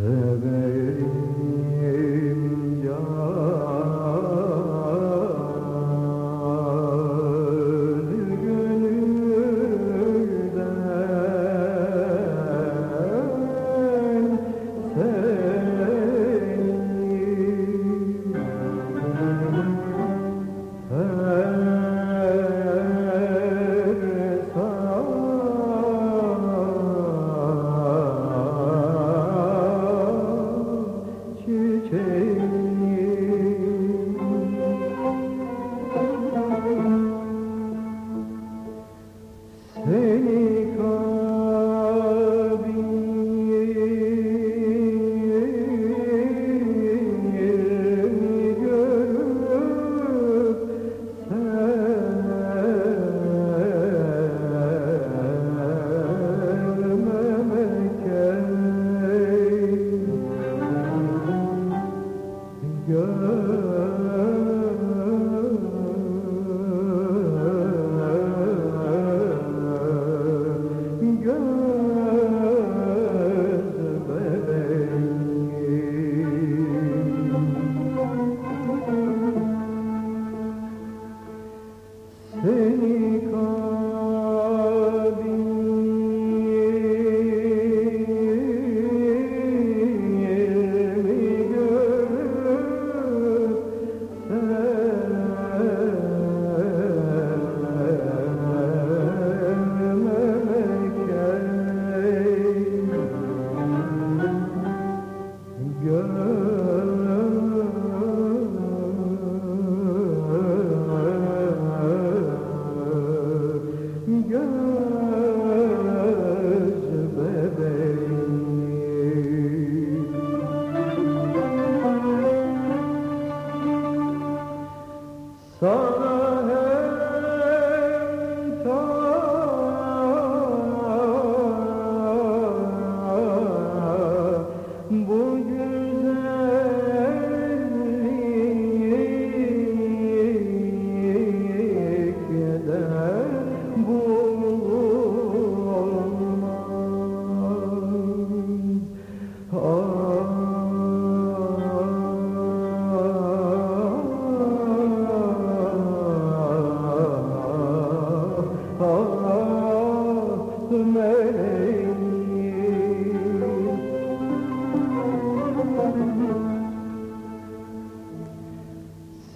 Severim gör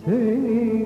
Seni